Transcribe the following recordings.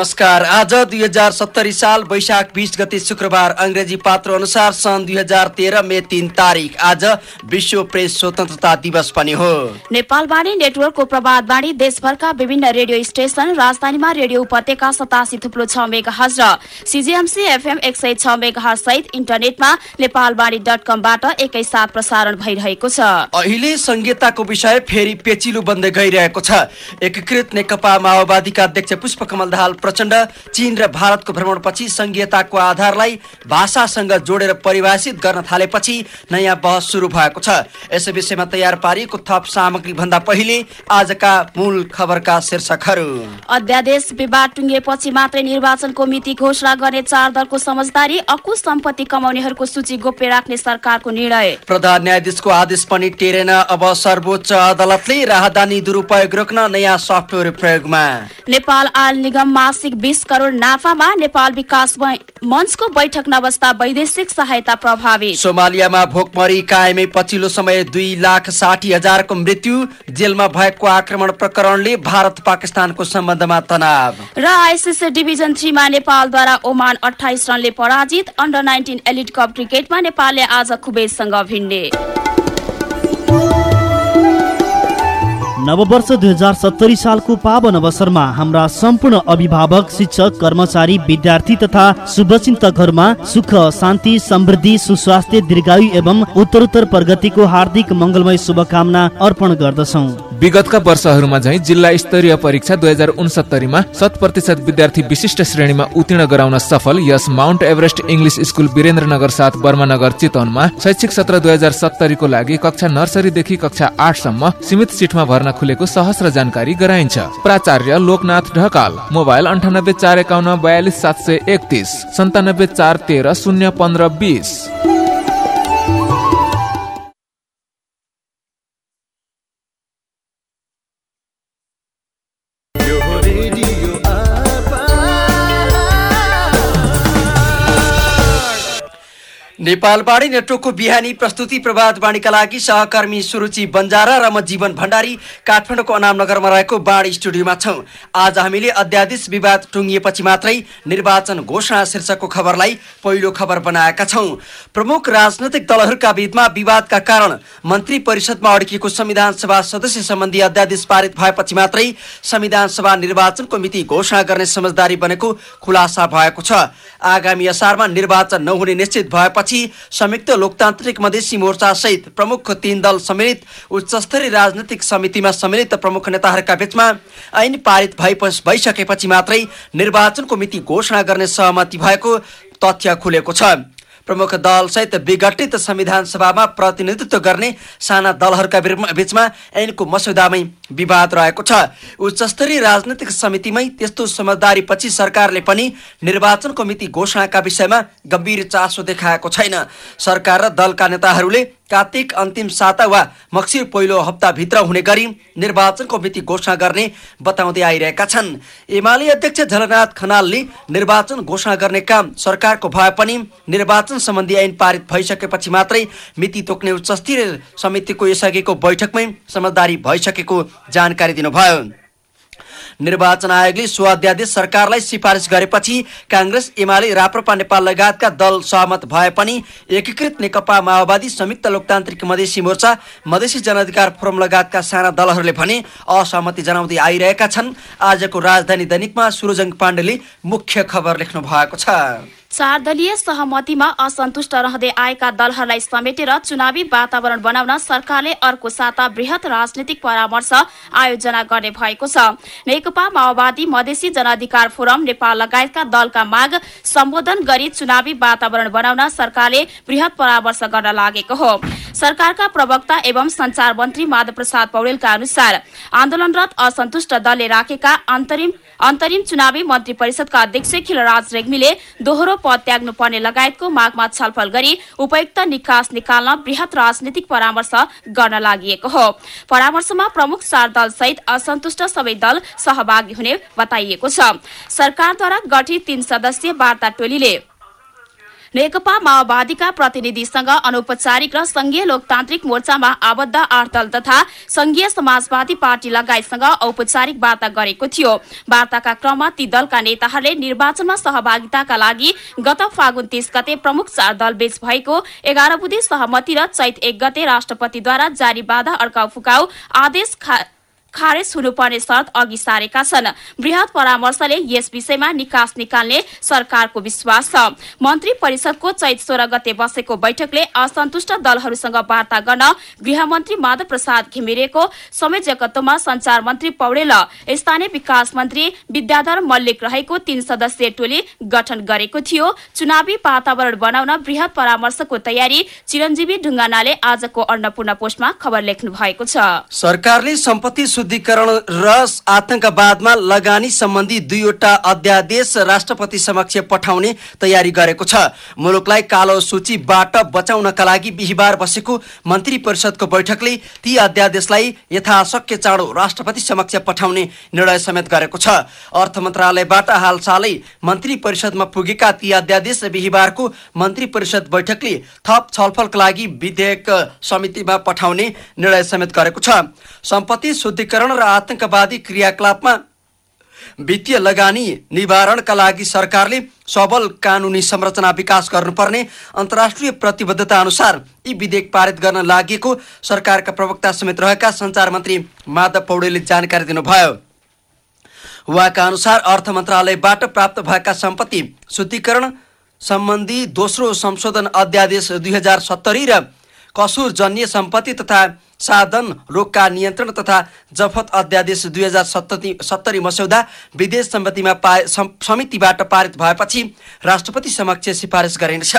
नमस्कार। आज दुई हजार सत्तरी साल वैशाख बिस गते शुक्रबार अङ्ग्रेजी पात्र अनुसार सन् दुई हजार तेह्र मे तिन तारिक आज विश्व प्रेस स्वतन्त्रता दिवस पनि हो। नेपालवाणी नेटवर्कको प्रभातवाणी देशभरका विभिन्न रेडियो स्टेशन राजधानीमा रेडियो उपत्यका सतासी थुप्लो छ मेगा हज र सिजिएमसी एफएम एक सय छ मेगा सहित इन्टरनेटमा नेपालवाणी डट कमबाट एकैसाथ प्रसारण भइरहेको छ। अहिले संहिताको विषय फेरि पेचिलो बन्दै गइरहेको छ। एकीकृत नेकपा माओवादीका अध्यक्ष पुष्पकमल दाहाल प्रचण्ड। चीन र भारतको भ्रमणपछि संघीयताको आधारलाई भाषासँग जोडेर परिभाषित गर्न थालेपछि नयाँ बहस सुरु भएको छ। यस विषयमा तयार पारिएको थप सामग्री भन्दा पहिले आजका मूल खबरका शीर्षकहरू। अध्यादेश विवाद टुङ्गिएपछि मात्रै निर्वाचनको मिति घोषणा गर्ने चार दलको समझदारी अकुश सम्पत्ति कमाउनेहरूको सूची गोप्य राख्ने सरकारको निर्णय। प्रधान न्यायाधीशको आदेश पनि टेरेन। अब सर्वोच्च अदालतले राहदानी दुरुपयोग रोक्न नयाँ सफ्टवेयर प्रयोगमा। नेपाल आयल निगम मासिक बिस करोड नाफामा नेपाल विकास मञ्चको बैठक नबस्दा वैदेशिक सहायता प्रभावित। सोमालियामा भोकमरी कायमै पछिल्लो समय दुई लाख साठी हजारको मृत्यु जेलमा भएको आक्रमण प्रकरणले भारत पाकिस्तानको सम्बन्धमा तनाव। र आइसिसी डिभिजन थ्रीमा नेपालद्वारा ओमान अठाइस रनले पराजित अन्डर नाइन्टिन एलिड कप क्रिकेटमा नेपालले आज कुवेतसँग भिड्ने नववर्ष दुई हजार सत्तरी सालको पावन अवसरमा हाम्रा सम्पूर्ण अभिभावक शिक्षक कर्मचारी विद्यार्थी तथा शुभचिन्तकहरूमा सुख शान्ति समृद्धि सुस्वास्थ्य दीर्घायु एवं उत्तरोत्तर प्रगतिको हार्दिक मङ्गलमय शुभकामना अर्पण गर्दछौ। विगतका वर्षहरूमा झै जिल्ला स्तरीय परीक्षा दुई हजार उनसत्तरीमा शत प्रतिशत विद्यार्थी विशिष्ट श्रेणीमा उत्तीर्ण गराउन सफल। यस mount Everest English school Birendranagar साथ बर्मानगर चितवनमा शैक्षिक सत्र दुई हजार सत्तरीको लागि कक्षा नर्सरीदेखि कक्षा आठसम्म सीमित सिटमा भर्ना खुलेको सहस्र जानकारी गराइन्छ। प्राचार्य लोकनाथ ढकाल मोबाइल अन्ठानब्बे चार एकाउन्न बयालिस सात सय एकतिस सन्तानब्बे चार तेह्र शून्य पन्ध्र बिस। नेपालवाणी नेटवर्कको बिहानी प्रस्तुति प्रभातवाणीका लागि सहकर्मी सुरुचि बन्जारा र म जीवन भण्डारी काठमाडौँको अनामनगरमा रहेको बाणी स्टुडियोमा छौँ। आज हामीले अध्यादेश विवाद टुङ्गिएपछि मात्रै निर्वाचन घोषणा शीर्षकको खबरलाई पहिलो खबर बनाएका छौँ। प्रमुख राजनैतिक दलहरूका बीचमा विवादका कारण मन्त्री परिषदमा अड्किएको संविधान सभा सदस्य सम्बन्धी अध्यादेश पारित भएपछि मात्रै संविधान सभा निर्वाचनको मिति घोषणा गर्ने समझदारी बनेको खुलासा भएको छ। आगामी असारमा निर्वाचन नहुने निश्चित भएपछि संयुक्त लोकतान्त्रिक मधेसी मोर्चा सहित प्रमुख तीन दल सम्मिलित उच्चस्तरीय राजनैतिक समितिमा सम्मिलित प्रमुख नेताहरूका बीचमा ऐन पारित भइसकेपछि मात्रै निर्वाचनको मिति घोषणा गर्ने सहमति भएको तथ्य खुलेको छ। प्रमुख दलसहित विघटित संविधान सभामा प्रतिनिधित्व गर्ने साना दलहरूका बीचमा ऐनको मस्यौदामै विवाद रहेको छ। उच्चस्तरीय राजनैतिक समितिमै त्यस्तो समझदारीपछि सरकारले पनि निर्वाचनको मिति घोषणाका विषयमा गम्भीर चासो देखाएको छैन। सरकार र दलका नेताहरूले कार्तिक अन्तिम साता वा मक्सिर पहिलो हप्ताभित्र हुने गरी निर्वाचनको मिति घोषणा गर्ने बताउँदै आइरहेका छन्। एमाले अध्यक्ष झलनाथ खनालले निर्वाचन घोषणा गर्ने काम सरकारको भए पनि निर्वाचन सम्बन्धी ऐन पारित भइसकेपछि मात्रै मिति तोक्ने उच्चस्तरीय समितिको यसअघिको बैठकमै समझदारी भइसकेको जानकारी दिनुभयो। निर्वाचन आयोगले सो अध्यादेश सरकारलाई सिफारिस गरेपछि काङ्ग्रेस एमाले राप्रपा नेपाल लगायतका दल सहमत भए पनि एकीकृत नेकपा माओवादी संयुक्त लोकतान्त्रिक मधेसी मोर्चा मधेसी जनअधिकार फोरम लगायतका साना दलहरूले भने असहमति जनाउँदै आइरहेका छन्। आजको राजधानी दैनिकमा सुरजङ पाण्डेले मुख्य खबर लेख्नु भएको छ। चार दलीय सहमतिमा असन्तुष्ट रहँदै आएका दलहरूलाई समेटेर चुनावी वातावरण बनाउन सरकारले अर्को साता वृहत राजनीतिक परामर्श आयोजना गर्ने भएको छ। नेकपा माओवादी मधेसी जनअधिकार फोरम नेपाल लगायतका दलका माग सम्बोधन गरी चुनावी वातावरण बनाउन सरकारले वृहत परामर्श गर्न लागेको हो। सरकारका प्रवक्ता एवं संचार मन्त्री माधव प्रसाद पौडेलका अनुसार आन्दोलनरत असन्तुष्ट दलले राखेका अन्तरिम चुनावी मन्त्री परिषदका अध्यक्ष खिलराज रेग्मीले दोहोरो पद त्याग्नु पर्ने लगायतको मागमा छलफल गरी उपयुक्त निकास निकाल्न वृहत राजनीतिक परामर्श गर्न लागि हो। परामर्शमा प्रमुख चार दल सहित असन्तुष्ट सबै दल सहभागी हुने बताइएको छ। सरकारद्वारा गठित तीन सदस्यीय वार्ता टोलीले नेकपा माओवादीका प्रतिनिधिसँग अनौपचारिक र संघीय लोकतान्त्रिक मोर्चामा आबद्ध आठ दल तथा संघीय समाजवादी पार्टी लगायतसँग औपचारिक वार्ता गरेको थियो। वार्ताका क्रममा ती दलका नेताहरूले निर्वाचनमा सहभागिताका लागि गत फागुन तीस गते प्रमुख चार दल बीच भएको एघार बुधे सहमति र चैत एक गते राष्ट्रपतिद्वारा जारी बाधा अड्काउ फुकाउ आदेश खारेज हुनुपर्ने शर्त अघि सारेका छन्। वृहत परामर्शले यस विषयमा निकास निकाल्ने सरकारको विश्वास छ। मन्त्री परिषदको चैत सोह्र गते बसेको बैठकले असन्तुष्ट दलहरूसँग वार्ता गर्न गृहमन्त्री माधव प्रसाद घिमिरेको संयोजकत्वमा संचार मन्त्री पौडेल स्थानीय विकास मन्त्री विद्याधर मल्लिक रहेको तीन सदस्यीय टोली गठन गरेको थियो। चुनावी वातावरण बनाउन वृहत परामर्शको तयारी चिरञ्जीवी ढुङ्गानाले आजको अन्नपूर्ण पोस्टमा खबर लेख्नु भएको छ। सरकारले सम्पत्ति शुद्धिकरण र आतंकवादमा लगानी सम्बन्धी दुईवटा अध्यादेश राष्ट्रपति समक्ष पठाउने तयारी गरेको छ। मुलुकलाई कालो सूचीबाट बचाउनका लागि बिहिबार बसेको मन्त्री परिषदको बैठकले ती अध्यादेशलाई यथाशक्य चाँडो राष्ट्रपति समक्ष पठाउने निर्णय समेत गरेको छ। अर्थ मन्त्रालयबाट हालसालै मन्त्री परिषदमा पुगेका ती अध्यादेश बिहिबारको मन्त्री परिषद बैठकले थप छलफलका लागि विधेयक समितिमा पठाउने निर्णय समेत गरेको छ। सम्पत्ति शुद्धि शुद्धिकरण र आतंकवादी क्रियाकलापमा वित्तीय लगानी निवारणका लागि सरकारले सबल कानुनी संरचना विकास गर्नुपर्ने अन्तर्राष्ट्रिय प्रतिबद्धता अनुसार यी विधेयक पारित गर्न लागि सरकारका प्रवक्ता समेत रहेका सञ्चार मन्त्री माधव पौडेलले जानकारी दिनुभयो। उहाँका अनुसार अर्थ मन्त्रालयबाट प्राप्त भएका सम्पत्ति शुद्धिकरण सम्बन्धी दोस्रो संशोधन अध्यादेश दुई हजार सत्तरी र कसुरजन्य सम्पत्ति तथा साधन रोगका नियन्त्रण तथा जफत अध्यादेश दुई हजार सत्तरी सत्तरी मस्यौदा विदेश सम्मतिमा पाए समितिबाट पारित भएपछि राष्ट्रपति समक्ष सिफारिस गरिनेछ।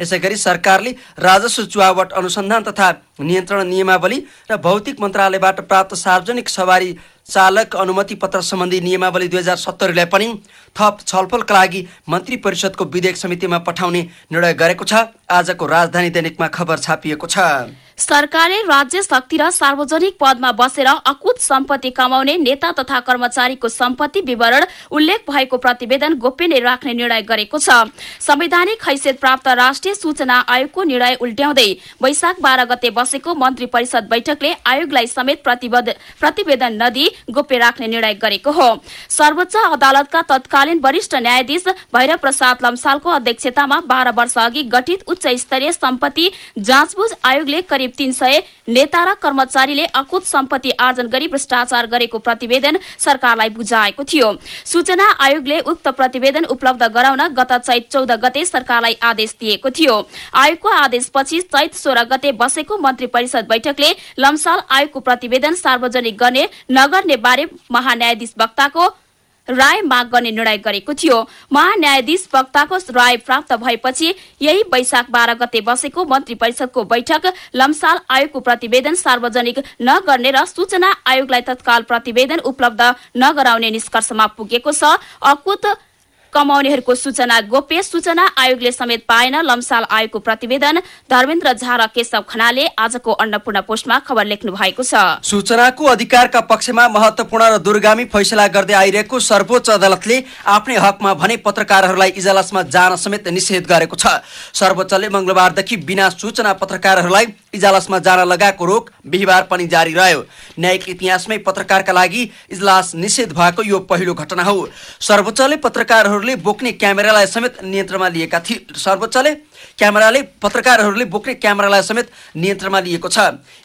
यसै गरी सरकारले राजस्व चुहावट अनुसन्धान तथा नियन्त्रण नियमावली र भौतिक मन्त्रालयबाट प्राप्त सार्वजनिक सवारी चालक अनुमति पत्र सम्बन्धी नियमावली दुई हजार सत्तरीलाई पनि थप छलफलका लागि मन्त्री परिषदको विधेयक समितिमा पठाउने निर्णय गरेको छ। आजको राजधानी दैनिकमा खबर छापिएको छ। सरकारले राज्य शक्ति र सार्वजनिक पदमा बसेर अकुत सम्पत्ति कमाउने नेता तथा कर्मचारीको सम्पत्ति विवरण उल्लेख भएको प्रतिवेदन गोप्य राख्ने निर्णय गरेको छ। संवैधानिक हैसियत प्राप्त राष्ट्रिय सूचना आयोगको निर्णय उल्ट्याउँदै वैशाख बाह्र गते बसेको मन्त्री परिषद बैठकले आयोगलाई समेत प्रतिवेदन नदिई गोप्य राख्ने निर्णय गरेको हो। सर्वोच्च अदालतका तत्कालीन वरिष्ठ न्यायाधीश भैरव प्रसाद लम्सालको अध्यक्षतामा बाह्र वर्ष अघि गठित उच्च स्तरीय सम्पत्ति जाँचबुझ आयोगले करिब तीन सय नेता र कर्मचारीले अकुत सम्पत्ति आर्जन गरी भ्रष्टाचार गरेको प्रतिवेदन सरकारलाई बुझाएको थियो। सूचना आयोगले उक्त प्रतिवेदन उपलब्ध गराउन गत चैत चौध गते सरकारलाई आदेश दिएको थियो। आयोगको आदेशपछि चैत सोह्र गते बसेको मन्त्री परिषद बैठकले लम्साल आयोगको प्रतिवेदन सार्वजनिक गर्ने नगर्ने बारे महान्यायाधीश वक्ताको राय माग गर्ने निर्णय गरेको थियो। महान्यायाधीश वक्ताको राय प्राप्त भएपछि यही वैशाख बाह्र गते बसेको मन्त्री परिषदको बैठक लम्साल आयोगको प्रतिवेदन सार्वजनिक नगर्ने र सूचना आयोगलाई तत्काल प्रतिवेदन उपलब्ध नगराउने निष्कर्षमा पुगेको छ। अकुत कमाउनेहरूको सूचना गोप्य सूचना आयोगले समेत पाएन। लम्साल आयोगको प्रतिवेदन धर्मेन्द्र झा र केशव खनाले आजको अन्नपूर्ण पोस्टमा खबर लेख्नु भएको छ। सूचनाको अधिकारका पक्षमा महत्वपूर्ण र दुर्गामी फैसला गर्दै आइरहेको सर्वोच्च अदालतले आफ्नै हकमा भने पत्रकारहरूलाई इजलासमा जान समेत निषेध गरेको छ। सर्वोच्चले मंगलबारदेखि बिना सूचना पत्रकारहरूलाई इजलासमा जान लगाएको रोक बिहिबार पनि जारी रह्यो। न्यायिक इतिहासमै पत्रकारका लागि इजलास निषेध भएको यो पहिलो घटना हो। सर्वोच्चले पत्रकारहरू पत्रकारहरूले बोक्ने क्यामेरालाई समेत नियन्त्रणमा लिएका थिए सर्वोच्चले क्यामेराले पत्रकारहरूले बोक्ने क्यामेरालाई समेत नियन्त्रणमा लिएको छ।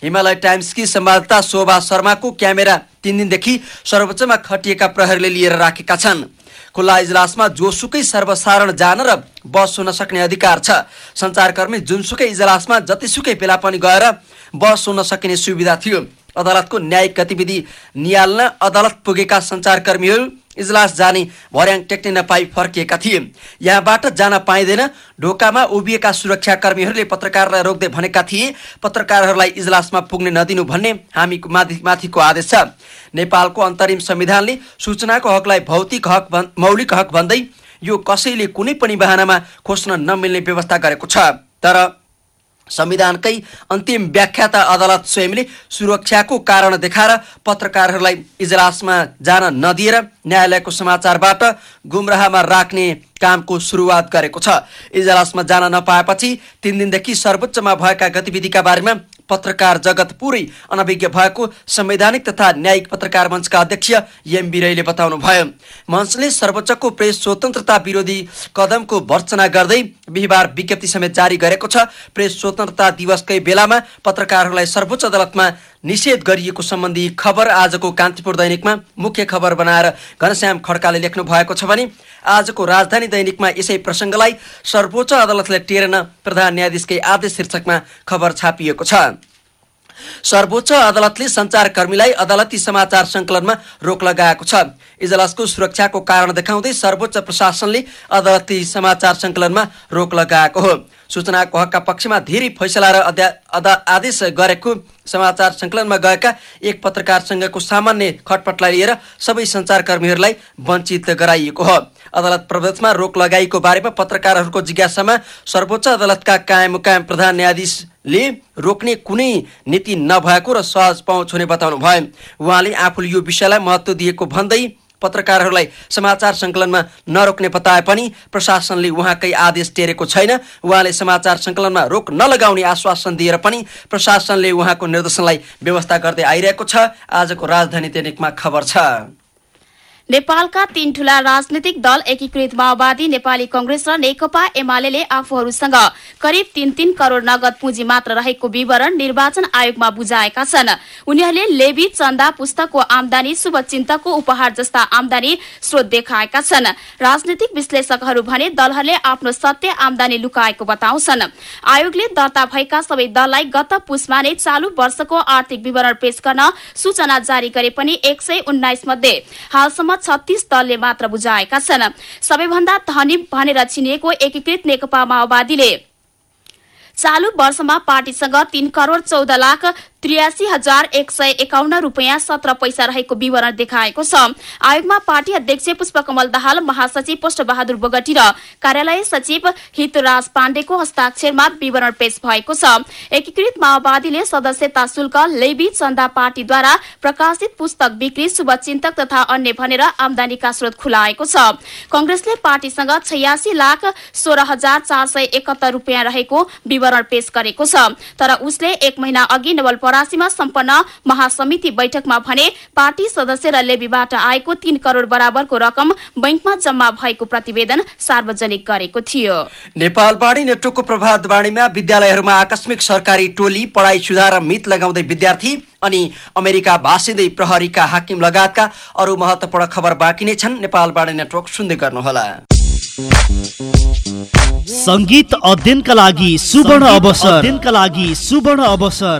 हिमालय टाइम्सकी संवाददाता शोभा शर्माको क्यामेरा तिन दिनदेखि सर्वोच्चमा खटिएका प्रहरीले लिएर राखेका छन्। खुल्ला इजलासमा जोसुकै सर्वसाधारण जान र बस हुन सक्ने अधिकार छ। सञ्चारकर्मी जुनसुकै इजलासमा जतिसुकै बेला पनि गएर बस हुन सकिने सुविधा थियो। अदालतको न्यायिक गतिविधि निहाल्न अदालत पुगेका सञ्चारकर्मीहरू इजलास जाने भर्याङ टेक्ने नपाई फर्किएका थिए। यहाँबाट जान पाइँदैन ढोकामा उभिएका सुरक्षाकर्मीहरूले पत्रकारलाई रोक्दै भनेका थिए पत्रकारहरूलाई इजलासमा पुग्ने नदिनु भन्ने हामी माथि माथिको आदेश छ। नेपालको अन्तरिम संविधानले सूचनाको हकलाई भौतिक हक मौलिक हक भन्दै यो कसैले कुनै पनि बहानामा खोज्न नमिल्ने व्यवस्था गरेको छ। तर संविधानकै अन्तिम व्याख्याता अदालत स्वयंले सुरक्षाको कारण देखाएर पत्रकारहरूलाई इजलासमा जान नदिएर न्यायालयको समाचारबाट गुमराहमा राख्ने कामको सुरुवात गरेको छ। इजलासमा जान नपाएपछि तीन दिनदेखि सर्वोच्चमा भएका गतिविधिका बारेमा पत्रकार जगत पुरै अनभिज्ञ भएको संवैधानिक तथा न्यायिक पत्रकार मञ्चका अध्यक्ष एम बिरैले बताउनु भयो मञ्चले सर्वोच्चको प्रेस स्वतन्त्रता विरोधी कदमको भर्सना गर्दै बिहिबार विज्ञप्ति समेत जारी गरेको छ। प्रेस स्वतन्त्रता दिवसकै बेलामा पत्रकारहरूलाई सर्वोच्च अदालतमा निषेध गरिएको सम्बन्धी खबर आजको कान्तिपुर दैनिकमा मुख्य खबर बनाएर घनश्याम खड्काले लेख्नु भएको छ भने आजको राजधानी दैनिकमा यसै प्रसङ्गलाई सर्वोच्च अदालतले टेरेन प्रधान न्यायाधीशकै आदेश शीर्षकमा खबर छापिएको छ। सर्वोच्च अदालतले सञ्चारकर्मीलाई अदालती समाचार सङ्कलनमा रोक लगाएको छ। इजलासको सुरक्षाको कारण देखाउँदै सर्वोच्च प्रशासनले अदालती समाचार सङ्कलनमा रोक लगाएको हो। सूचनाको हकका पक्षमा धेरै फैसला र आदेश गरेको समाचार सङ्कलनमा गएका एक पत्रकारसँगको सामान्य खटपटलाई लिएर सबै सञ्चारकर्मीहरूलाई वञ्चित गराइएको हो। अदालत प्रवेशमा रोक लगाइएको बारेमा पत्रकारहरूको जिज्ञासामा सर्वोच्च अदालतका कायम कायम प्रधान न्यायाधीशले रोक्ने कुनै नीति नभएको र सहज पहुँच हुने बताउनु भयो उहाँले आफूले यो विषयलाई महत्त्व दिएको भन्दै पत्रकारहरूलाई समाचार सङ्कलनमा नरोक्ने बताए पनि प्रशासनले उहाँकै आदेश टेरेको छैन। उहाँले समाचार सङ्कलनमा रोक नलगाउने आश्वासन दिएर पनि प्रशासनले उहाँको निर्देशनलाई व्यवस्था गर्दै आइरहेको छ। आजको राजधानी दैनिकमा खबर छ। नेपालका तीन ठूला राजनैतिक दल एकीकृत माओवादी नेपाली कंग्रेस र नेकपा एमाले आफूहरूसँग करिब तीन तीन करोड़ नगद पुँजी मात्र रहेको विवरण निर्वाचन आयोगमा बुझाएका छन्। उनीहरूले लेबी चन्दा पुस्तकको आमदानी शुभचिन्तकको उपहार जस्ता आमदानी स्रोत देखाएका छन्। राजनैतिक विश्लेषकहरू भने दलहरूले आफ्नो सत्य आमदानी लुकाएको बताउँछन्। आयोगले दर्ता भएका सबै दललाई गत पुसमा नै चालू वर्षको आर्थिक विवरण पेश गर्न सूचना जारी गरे पनि एक सय उन्नाइस मध्ये। हालसम्म छत्तीस दलले मात्र बुझाएका छन्। सबैभन्दा धनी भनेर चिनिएको एकीकृत नेकपा माओवादीले चालू वर्षमा पार्टीसँग तीन करोड़ चौध लाख त्रियासी हजार एक सय एकाउन्न रूपियाँ सत्र पैसा रहेको विवरण देखाएको छ। आयोगमा पार्टी अध्यक्ष पुष्पकमल दाहाल महासचिव पुष्ट बहादुर बोगटी र कार्यालय सचिव हितराज पाण्डेको हस्ताक्षरमा विवरण पेश भएको छ। एकीकृत माओवादीले सदस्यता शुल्क लेबी चन्दा पार्टीद्वारा प्रकाशित पुस्तक बिक्री शुभचिन्तक तथा अन्य भनेर आमदानीका स्रोत खुलाएको छ। कंग्रेसले पार्टीसँग छयासी लाख सोह्र हजार चार सय एकहत्तर रूपियाँ रहेको विवरण पेश गरेको छ। तर उसले एक महिना अघि नवलपरा परासीमा सम्पन्न महासमिति बैठकमा भने पार्टी सदस्य र लेबीबाट आएको तीन करोड़ बराबरको रकम बैंकमा जम्मा भएको प्रतिवेदन सार्वजनिक गरेको थियो। नेपालवाणी नेटवर्कको प्रभातवाणीमा विद्यालयहरूमा आकस्मिक सरकारी टोली पढाइ सुधार मित लगाउँदै विद्यार्थी अनि अमेरिका भाषिँदै प्रहरीका हाकिम लगायतका अरू महत्वपूर्ण खबर बाँकी नै छन्। नेपालवाणी नेटवर्क सुन्दै गर्नुहोला। सङ्गीत अध्ययनका लागि सुवर्ण अवसर। अध्ययनका लागि सुवर्ण अवसर।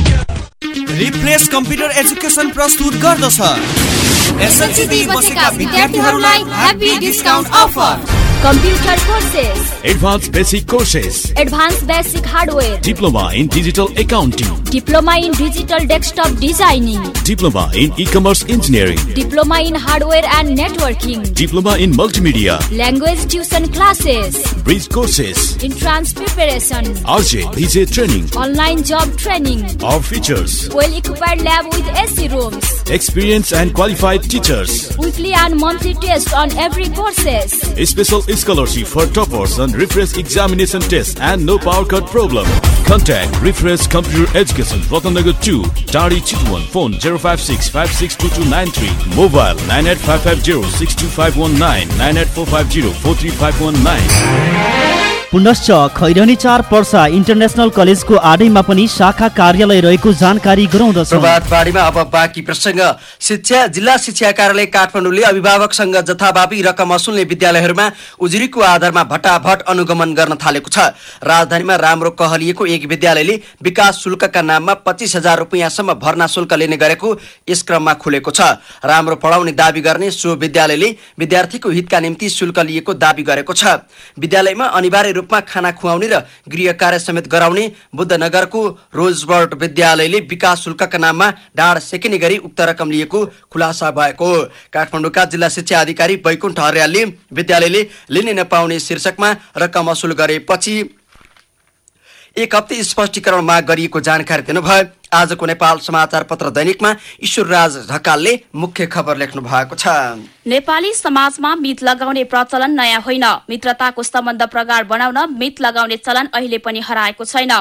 रिफ्रेस कम्प्युटर एजुकेसन प्रस्तुत गर्दछ। एसएलसी बसेका विद्यार्थीहरूलाई happy discount offer Computer courses. Advanced basic courses. Advanced basic hardware. Diploma in digital accounting. Diploma in digital desktop designing. Diploma in e-commerce engineering. Diploma in hardware and networking. Diploma in multimedia. Language tuition classes. Bridge courses. Entrance preparation. RJ, DJ training. Online job training. Our features. Well equipped lab with AC rooms. Experienced and qualified teachers. Weekly and monthly tests on every courses. A special scholarship for toppers on refresh examination test and no power cut problem. Contact Refresh Computer Education, Ratanagar 2, Tari Chitwan, phone 056 mobile 98550 62519, 98450 43519. पुनश्च खैरनी चार Parsa international कलेजको आडैमा पनि शाखा कार्यालय रहेको जानकारी गराउँदछ। शिक्षा जिल्ला शिक्षा कार्यालय काठमाडौँले अभिभावकसँग जथाभावी रकम असुल्ने विद्यालयहरूमा उजुरीको आधारमा भट्टाभट अनुगमन गर्न थालेको छ। राजधानीमा राम्रो कहलिएको एक विद्यालयले विकास शुल्कका नाममा पच्चिस हजार रुपियाँसम्म भर्ना शुल्क लिने गरेको यस क्रममा खुलेको छ। राम्रो पढाउने दावी गर्ने सो विद्यालयले विद्यार्थीको हितका निम्ति शुल्क लिएको दावी गरेको छ। विद्यालयमा अनिवार्य रूपमा खाना खुवाउने र गृह कार्य समेत गराउने बुद्धनगरको रोजबर्ट विद्यालयले विकास शुल्कका नाममा डाँड सेकिने गरी उक्त रकम लिएको खुलासा भएको काठमाडौँका जिल्ला शिक्षा अधिकारी वैकुण्ठ हरियालले विद्यालयले लिने नपाउने शीर्षकमा रकम असुल गरेपछि एक हप्ते स्पष्टीकरण माग गरिएको जानकारी दिनुभयो। आजको नेपाल समाचार पत्र दैनिकमा ईश्वरराज ढकालले मुख्य खबर लेख्नु भएको छ। नेपाली समाजमा मित लगाउने प्रचलन नयाँ होइन। मित्रताको सम्बन्ध प्रगाढ बनाउन मित लगाउने चलन अहिले पनि हराएको छैन।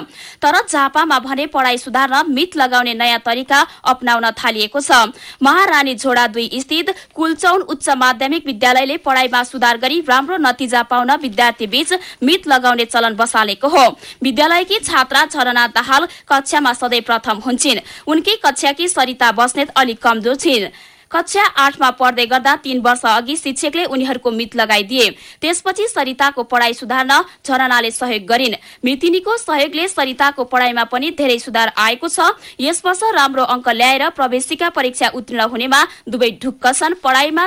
तर झापामा भने पढाइ सुधार्न मित लगाउने नयाँ तरिका अप्नाउन थालिएको छ। महारानी झोडा दुई स्थित कुलचौन उच्च माध्यमिक विद्यालयले पढाइमा सुधार गरी राम्रो नतिजा पाउन विद्यार्थी बीच मित लगाउने चलन बसालेको हो। विद्यालयकी छात्रा झरना दाहाल कक्षामा सधैँ प्रथम हुन्छन्। उनकी कक्षाकी सरिता बस्नेत अलिक कमजोर छिन्। कक्षा आठमा पढ्दै गर्दा तीन वर्ष अघि शिक्षकले उनीहरूको मित लगाइदिए। त्यसपछि सरिताको पढाइ सुधार्न झरनाले सहयोग गरिन्। मृतिनीको सहयोगले सरिताको पढाइमा पनि धेरै सुधार आएको छ। यस वर्ष राम्रो अङ्क ल्याएर प्रवेशिका परीक्षा उत्तीर्ण हुनेमा दुवै ढुक्क छन्। पढाइमा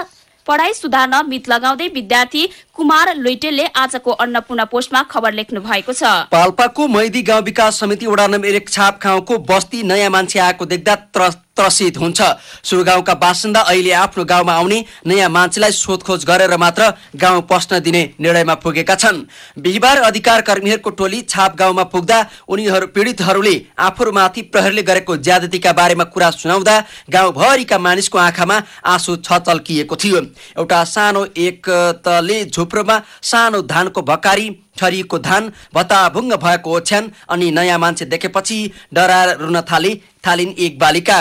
पढाइ सुधार्न मित लगाउँदै विद्यार्थी कुमार लुइटेलले आजको अन्नपूर्ण पोस्टमा खबर लेख्नु भएको छ। पाल्पाको मैदी गाउँ विकास समिति वडा नम्बर एक छाप गाउँको बस्ती नयाँ मान्छे आएको देख्दा त्र त्रसित हुन्छ। सो गाउँका बासिन्दा अहिले आफ्नो गाउँमा आउने नयाँ मान्छेलाई सोधखोज गरेर मात्र गाउँ पस्न दिने निर्णयमा पुगेका छन्। बिहिबार अधिकार कर्मीहरूको टोली छाप गाउँमा पुग्दा उनीहरू पीडितहरूले आफूमाथि प्रहरीले गरेको ज्यादतीका बारेमा कुरा सुनाउँदा गाउँभरिका मानिसको आँखामा आँसु छचल्किएको थियो। एउटा सानो एक तले झुप्रोमा सानो धानको भकारी छरिएको धान भत्ताभुङ्ग भएको ओछ्यान अनि नयाँ मान्छे देखेपछि डराएर रुन थाले थालिन् एक बालिका।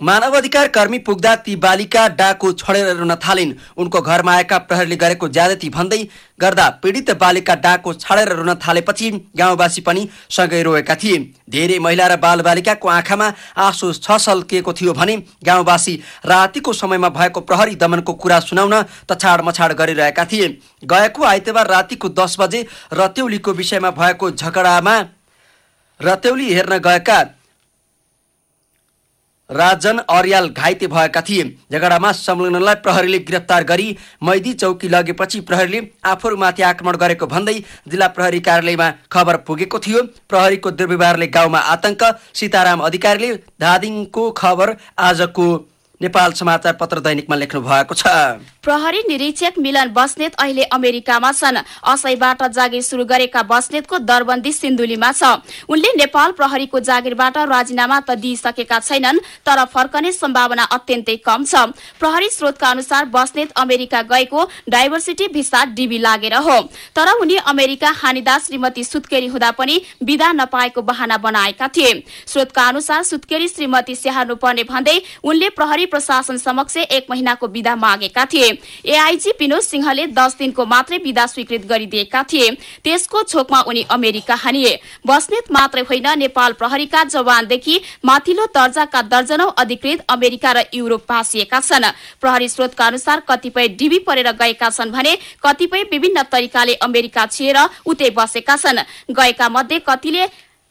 मानव अधिकार कर्मी पुग्दा ती बालिका डाको छोडेर रुन थालिन्। उनको घरमा आएका प्रहरीले गरेको ज्यादती भन्दै गर्दा पीडित बालिका डाको छाडेर रुन थालेपछि गाउँवासी पनि सँगै रोएका थिए। धेरै महिला र बालबालिकाको आँखामा आँसु छसल्किएको थियो भने गाउँवासी रातिको समयमा भएको प्रहरी दमनको कुरा सुनाउन तछाड मछाड गरिरहेका थिए। गएको आइतबार रातिको दस बजे रत्यौलीको विषयमा भएको झगडामा रत्यौली हेर्न गएका राजन अर्याल घाइते भएका थिए। झगडामा संलग्नलाई प्रहरीले गिरफ्तार गरी मैदी चौकी लगेपछि प्रहरीले आफूहरूमाथि आक्रमण गरेको भन्दै जिल्ला प्रहरी कार्यालयमा खबर पुगेको थियो। प्रहरीको दुर्व्यवहारले गाउँमा आतंक सीताराम अधिकारीले धादिङको खबर आजको नेपाल समाचार पत्र दैनिकमा लेख्नु भएको छ। प्रहरी निरीक्षक मिलन बस्नेत अहिले अमेरिकामा छन्। असैबाट जागिर सुरु गरेका बस्नेतको दरबन्दी सिन्धुलीमा छ। उनले नेपाल प्रहरीको जागिरबाट राजीनामा त दिइसकेका छैनन् तर फर्कने सम्भावना अत्यन्तै कम छ। प्रहरी स्रोतका अनुसार बस्नेत अमेरिका गएको डाइभर्सिटी भिसा डिबी लागेर हो। तर उनी अमेरिका हानिदा श्रीमती सुत्केरी हुँदा पनि विदा नपाएको बहाना बनाएका थिए। स्रोतका अनुसार सुत्केरी श्रीमती स्याहार्नु पर्ने भन्दै उनले प्रहरी प्रशासन समक्ष एक महिनाको विदा मागेका थिए। एआइजी विनोद सिंहले दस दिनको मात्रै विदा स्वीकृत गरिदिएका थिए। त्यसको छोकमा उनी अमेरिका हानिए। बस्नेत मात्रै होइन नेपाल प्रहरीका जवानदेखि माथिल्लो दर्जाका दर्जनौ अधिकृत अमेरिका र युरोप भाँसिएका छन्। प्रहरी स्रोतका अनुसार कतिपय डिबी परेर गएका छन् भने कतिपय विभिन्न तरिकाले अमेरिका छिएर उतै बसेका छन्। गएका मध्ये कतिले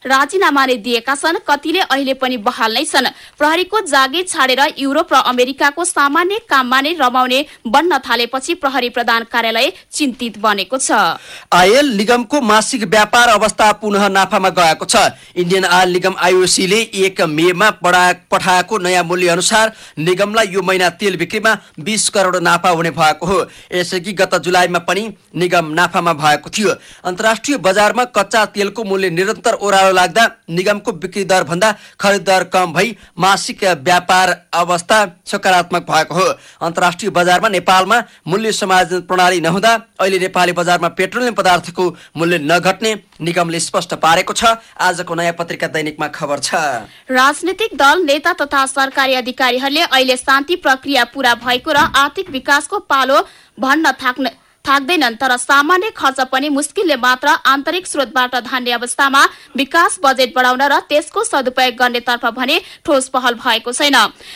राजीनामा नै दिएका छन् कतिले अहिले पनि बहाल नै छन्। प्रहरीको जागिर छाडेर युरोप र अमेरिकाको सामान्य काममा नै रमाउने बन्न थालेपछि प्रहरी प्रधान कार्यालय चिन्तित बनेको छ। आयल निगमको मासिक व्यापार अवस्था पुनः नाफामा गएको छ। इन्डियन आयल निगम आइओसीले एक मेमा पठाएको नयाँ मूल्य अनुसार निगमलाई यो महिना तेल बिक्रीमा बिस करोड नाफा हुने भएको हो। यसअघि गत जुलाईमा पनि निगम नाफामा भएको थियो। अन्तर्राष्ट्रिय बजारमा कच्चा तेलको मूल्य निरन्तर ओह्रालो लाग्दा निगमको बिक्री दर भन्दा खरिद दर कम भई मासिक व्यापार अवस्था सकारात्मक भएको हो। अन्तर्राष्ट्रिय बजारमा नेपालमा मूल्य समायोजन प्रणाली नहुँदा अहिले नेपाली बजारमा पेट्रोलियम पदार्थको मूल्य नघट्ने निगमले स्पष्ट पारेको छ। आजको नयाँ पत्रिका दैनिकमा खबर छ। राजनीतिक दल नेता तथा सरकारी अधिकारीहरूले अहिले शान्ति प्रक्रिया पूरा भएको र आर्थिक विकासको पालो भन्न थाक्न थाक्दैनन् तर सामान्य खर्च पनि मुस्किलले मात्र आन्तरिक स्रोतबाट धान्ने अवस्थामा विकास बजेट बढाउन र त्यसको सदुपयोग गर्नेतर्फ भने ठोस पहल भएको छैन।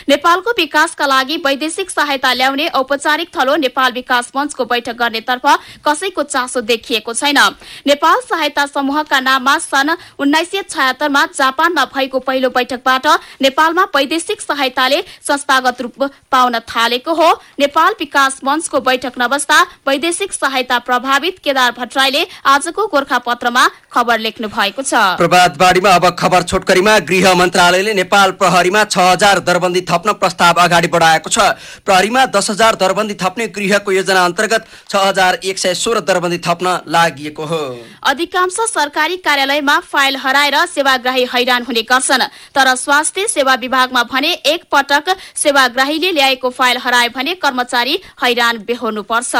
नेपालको विकासका लागि वैदेशिक सहायता ल्याउने औपचारिक थलो नेपाल विकास मञ्चको बैठक गर्नेतर्फ कसैको चासो देखिएको छैन। नेपाल सहायता समूहका नाममा सन् उन्नाइस सय छयत्तरमा जापानमा भएको पहिलो बैठकबाट नेपालमा वैदेशिक सहायताले संस्थागत रूप पाउन थालेको हो। नेपाल विकास मञ्चको बैठक नबस्दा वैदेशिक सहायता प्रभावित केदार भट्टराईले आजको गोर्खा पत्रमा खबर लेख्नु भएको छ। प्रभातवाणीमा अब खबर छोटकरीमा गृह मन्त्रालयले नेपाल प्रहरीमा छ हजार दरबन्दी थप्न प्रस्ताव अगाडि बढाएको छ। प्रहरीमा दस हजार दरबन्दी थप्ने गृहको योजना अन्तर्गत छ हजार एक सय सोह्र दरबन्दी थप्न लागि हो। अधिकांश सरकारी कार्यालयमा फाइल हराएर सेवाग्राही हैरान हुने गर्छन् तर स्वास्थ्य सेवा विभागमा भने एक पटक सेवाग्राहीले ल्याएको फाइल हराए भने कर्मचारी हैरान बेहोर्नु पर्छ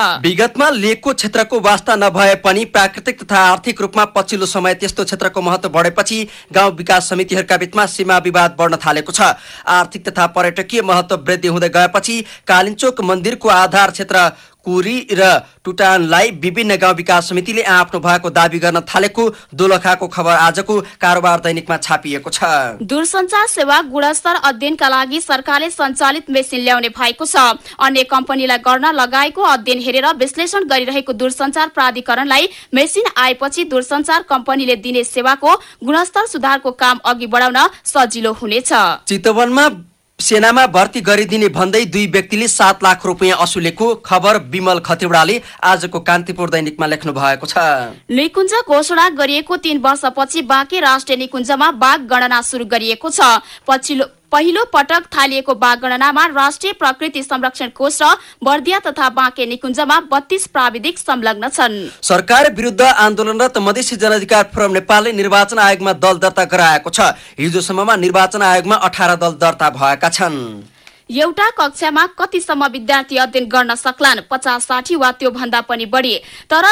विगतमा लेकको क्षेत्रको वास्ता नभए पनि प्राकृतिक तथा आर्थिक रूपमा पछिल्लो समय त्यस्तो क्षेत्रको महत्व बढेपछि गाउँ विकास समितिहरूका बीचमा सीमा विवाद बढ्न थालेको छ। आर्थिक तथा पर्यटकीय महत्व वृद्धि हुँदै गएपछि कालिचोक मन्दिरको आधार क्षेत्र कुरी र टुटानलाई विभिन्न गाउँ विकास समितिले आफ्नो भएको दावी गर्न थालेको दोलखाको खबर आजको कारोबार दैनिकमा छापिएको छ। दूरसञ्चार सेवा गुणस्तर अध्ययनका लागि सरकारले सञ्चालित मेसिन ल्याउने भएको छ। अन्य कम्पनीलाई गर्न लगाएको अध्ययन हेरेर विश्लेषण गरिरहेको दूरसञ्चार प्राधिकरणलाई मेसिन आएपछि दूरसञ्चार कम्पनीले दिने सेवाको गुणस्तर सुधारको काम अघि बढाउन सजिलो हुनेछ। चितवनमा सेनामा भर्ती गरिदिने भन्दै दुई व्यक्तिले सात लाख रुपियाँ असुलेको खबर विमल खतिवड़ाले आजको कान्तिपुर दैनिकमा लेख्नु भएको छ। निकुञ्ज घोषणा गरिएको तीन वर्षपछि बाँके राष्ट्रिय निकुञ्जमा बाघ गणना शुरू गरिएको छ। पछिल्लो पहिलो पटक थालिएको बाघ गणनामा राष्ट्रिय प्रकृति संरक्षण कोष र बर्दिया तथा बाँके निकुञ्जमा बत्तीस प्राविधिक संलग्न छन्। सरकार विरुद्ध आन्दोलनरत मधेसी जनअधिकार फोरम नेपालले निर्वाचन आयोगमा दल दर्ता गराएको छ। हिजोसम्ममा निर्वाचन आयोगमा अठार दल दर्ता भएका छन्। एउटा कक्षामा कतिसम्म विद्यार्थी अध्ययन गर्न सक्लान्? पचास साठी वा त्यो भन्दा पनि बढी। तर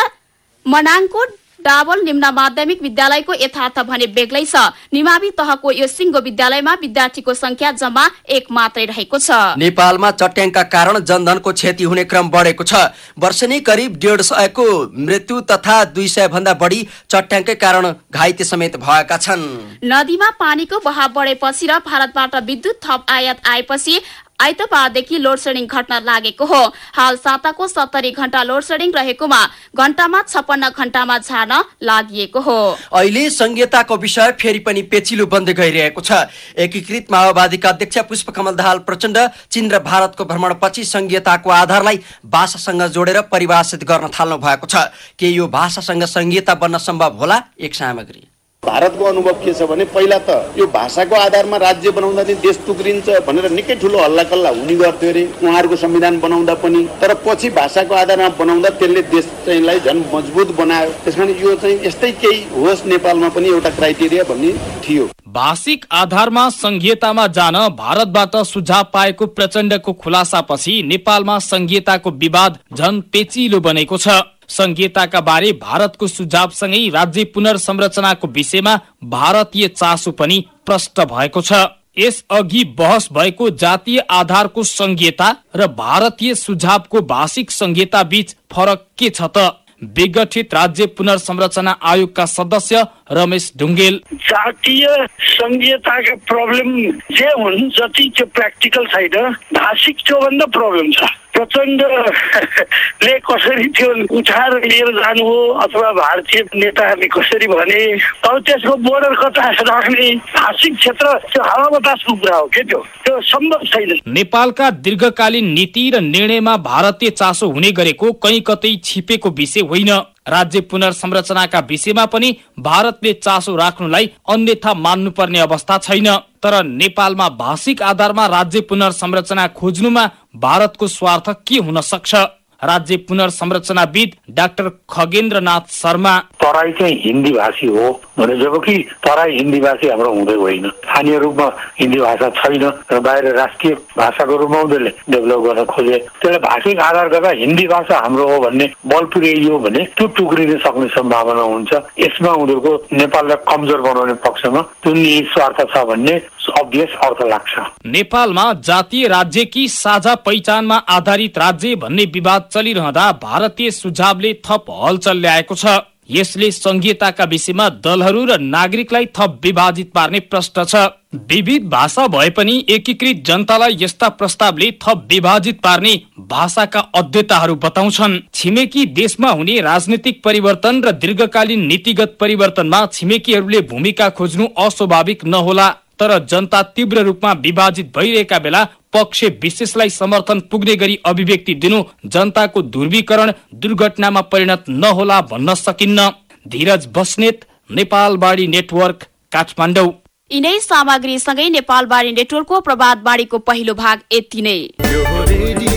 मनाङको डाबल निम्न माध्यमिक विद्यालयको यथार्थ भने बेग्लै छ। निमावि तहको यो सिंगो विद्यालयमा विद्यार्थीको संख्या जम्मा एक मात्रै रहेको छ। नेपालमा चट्याङका कारण जनधनको क्षति हुने क्रम बढेको छ। वर्षेनी करिब डेढ सयको मृत्यु तथा दुई सय भन्दा बढी चट्याङकै कारण घाइते समेत भएका छन्। नदीमा पानीको बहाव बढेपछि र भारतबाट विद्युत थप आयात आएपछि आइतबारदेखि लोड सेडिङ घट्न लागेको हो। हाल साताको सत्तरी घण्टा लोड सेडिङ रहेकोमा घण्टामा छपन्न घण्टामा झार्न लागि हो। अहिले संघीयताको विषय फेरि पनि पेचिलो बन्दै गइरहेको छ। एकीकृत माओवादीका अध्यक्ष पुष्पकमल दाहाल प्रचण्ड चीन र भारतको भ्रमणपछि संघीयताको आधारलाई भाषासँग जोडेर परिभाषित गर्न थाल्नु भएको छ। के यो भाषासँग संघीयता बन्न सम्भव होला? एक सामग्री। भारतको अनुभव के छ भने पहिला त यो भाषाको आधारमा राज्य बनाउँदा चाहिँ देश टुक्रिन्छ भनेर निकै ठुलो हल्लाकल्ला हुने गर्थ्यो अरे। उहाँहरूको संविधान बनाउँदा पनि। तर पछि भाषाको आधारमा बनाउँदा त्यसले देश चाहिँलाई झन् मजबुत बनायो। त्यस कारण यो चाहिँ यस्तै केही होस् नेपालमा पनि एउटा क्राइटेरिया भन्ने थियो। भाषिक आधारमा संघीयतामा जान भारतबाट सुझाव पाएको प्रचण्डको खुलासापछि नेपालमा संघीयताको विवाद झन पेचिलो बनेको छ। संघीयताका बारे भारतको सुझावसँगै राज्य पुनर्संरचनाको विषयमा भारतीय चासो पनि प्रष्ट भएको छ। यस अघि बहस भएको जातीय आधारको संघीयता र भारतीय सुझावको भाषिक संघीयता बीच फरक के छ त? विगठित राज्य पुनर्संरचना आयोगका सदस्य रमेश ढुङ्गेल। जातीय संघीयताका प्रब्लम जे हुन् जति त्यो प्र्याक्टिकल छैन भाषिक त्योभन्दा प्रब्लम छ। प्रचण्डले कसरी त्यो उठाएर लिएर जानु हो अथवा भारतीय नेताहरूले कसरी भने अब त्यसको बोर्डर कता राख्ने भाषिक क्षेत्र त्यो हावा बतासको कुरा हो के त्यो? त्यो सम्भव छैन। नेपालका दीर्घकालीन नीति र निर्णयमा भारतीय चासो हुने गरेको कहीँ कतै छिपेको विषय होइन। राज्य पुनर्संरचनाका विषयमा पनि भारतले चासो राख्नुलाई अन्यथा मान्नुपर्ने अवस्था छैन। तर नेपालमा भाषिक आधारमा राज्य पुनर्संरचना खोज्नुमा भारतको स्वार्थ के हुन सक्छ? राज्य पुनर्संरचनाविद डाक्टर खगेन्द्रनाथ शर्मा। तराई चाहिँ हिन्दी भाषी हो भने जबकि तराई हिन्दी भाषी हाम्रो हुँदै होइन। स्थानीय रूपमा हिन्दी भाषा छैन र बाहिर राष्ट्रिय भाषाको रूपमा उनीहरूले डेभलप गर्न खोजे। त्यसलाई भाषिक आधार गर्दा हिन्दी भाषा हाम्रो हो भन्ने बल पुर्याइयो भने त्यो टुक्रिन सक्ने सम्भावना हुन्छ। यसमा उनीहरूको नेपाललाई कमजोर बनाउने पक्षमा त्यो निहित स्वार्थ छ भन्ने नेपालमा जातीय राज्यकी साझा पहिचानमा आधारित राज्य भन्ने विवाद चलिरहँदा भारतीय सुझावले थप हलचल ल्याएको छ। यसले संघीयताका विषयमा दलहरू र नागरिकलाई थप विभाजित पार्ने प्रश्न छ। विविध भाषा भए पनि एकीकृत जनतालाई यस्ता प्रस्तावले थप विभाजित पार्ने भाषाका अध्येताहरू बताउँछन्। छिमेकी देशमा हुने राजनीतिक परिवर्तन र दीर्घकालीन नीतिगत परिवर्तनमा छिमेकीहरूले भूमिका खोज्नु अस्वाभाविक नहोला। तर जनता तीव्र रूपमा विभाजित भइरहेका बेला पक्ष विशेषलाई समर्थन पुग्ने गरी अभिव्यक्ति दिनु जनताको ध्रुवीकरण दुर्घटनामा परिणत नहोला भन्न सकिन्न। धीरज बस्नेत नेपालबाडी नेटवर्क काठमाडौँ। यिनै सामग्रीसँगै नेपालबारी नेटवर्कको प्रभात बाढीको पहिलो भाग यति नै।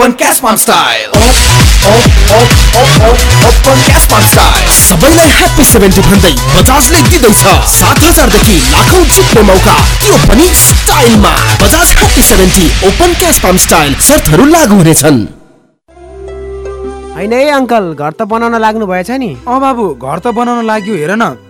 open cash style open cash style सबैलाई ह्याप्पी सेभेन्टी भन्दै बजाजले दिँदैछ सात हजारदेखि लाखौँ जित्ने मौका त्यो पनि स्टाइलमा Bajaj happy seventy open cash palm style शर्तहरू लागू हुनेछन् होइन है अङ्कल घर त बनाउन लाग्नु भएछ नि अँ बाबु घर त बनाउन लाग्यो हेर न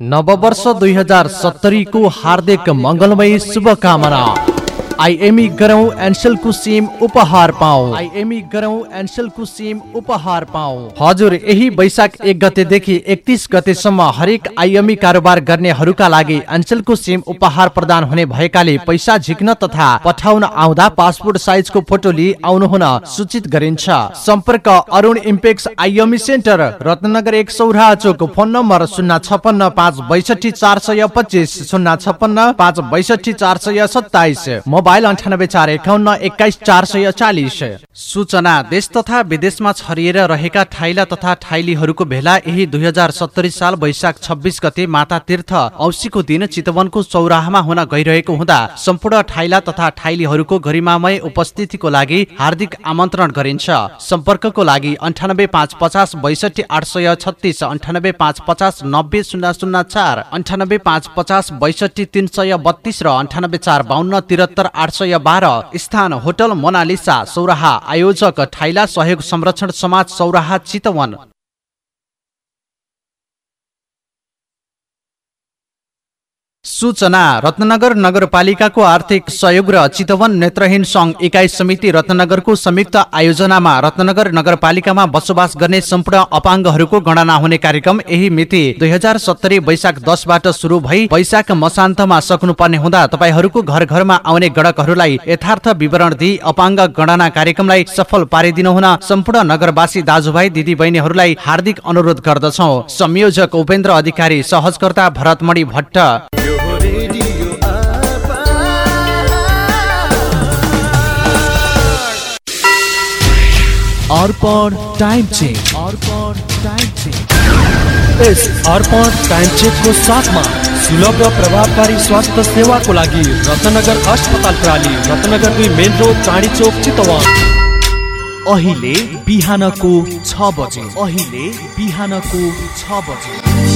नववर्ष दुई हजार सत्तरीको हार्दिक मङ्गलमय शुभकामना। आइएमई गरौँ एनसेलको सिम उपहार पाऊ आइएमई गरौँ एनसेलको सिम उपहार पाऊ हजुर यही वैशाख एक गतेदेखि एकतिस गतेसम्म हरेक आइएमई कारोबार गर्नेहरूका लागि एनसेलको सिम उपहार प्रदान हुने भएकाले पैसा झिक्न तथा पठाउन आउँदा पासपोर्ट साइजको फोटो लिई आउनुहुन सूचित गरिन्छ। सम्पर्क Arun impex IME centre Ratnagar एक सौरा चोक फोन नम्बर शून्य छपन्न पाँच बैसठी चार सय पच्चिस शून्य छपन्न पाँच बैसठी चार सय सत्ताइस। मोबाइल अन्ठानब्बे चार एकाउन्न एक्काइस चार सय चालिस। सूचना देश तथा विदेशमा छरिएर रहेका ठाइला तथा ठाइलीहरूको भेला यही दुई हजार सत्तरी साल वैशाख छब्बिस गते माता तीर्थ औसीको दिन चितवनको चौराहामा हुन गइरहेको हुँदा सम्पूर्ण ठाइला तथा ठाइलीहरूको गरिमामय उपस्थितिको लागि हार्दिक आमन्त्रण गरिन्छ। सम्पर्कको लागि अन्ठानब्बे पाँच पचास बैसठी आठ सय छत्तिस अन्ठानब्बे पाँच पचास नब्बे शून्य शून्य चार अन्ठानब्बे पाँच पचास बैसठी तिन सय बत्तिस र अन्ठानब्बे चार बाहन्न तिहत्तर आठ सय बाह्र स्थान होटल मोनालिसा सौराहा आयोजक ठाइला सहयोग संरक्षण समाज सौराहा चितवन। सूचना रत्नगर नगरपालिकाको आर्थिक सहयोग र चितवन नेत्रहीन सङ्घ इकाइ समिति रत्नगरको संयुक्त आयोजनामा रत्नगर नगरपालिकामा बसोबास गर्ने सम्पूर्ण अपाङ्गहरूको गणना हुने कार्यक्रम यही मिति दुई हजार सत्तरी वैशाख दसबाट सुरु भई वैशाख मसान्तमा सक्नुपर्ने हुँदा तपाईँहरूको घर घरमा आउने गणकहरूलाई यथार्थ विवरण दिई अपाङ्ग गणना कार्यक्रमलाई सफल पारिदिनु हुन सम्पूर्ण नगरवासी दाजुभाइ दिदी बहिनीहरूलाई हार्दिक अनुरोध गर्दछौ। संयोजक Upendra Adhikari सहजकर्ता Bharatmani Bhatt. Arpan time check. Arpan time check यस अर्पण टाइम चेकको साथमा सुलभ र प्रभावकारी स्वास्थ्य सेवाको लागि रत्नगर अस्पताल प्रणाली रत्नगर दुई मेन रोड चाँडी चोक चितवन। अहिले बिहानको छ बजे। अहिले बिहानको छ बजे।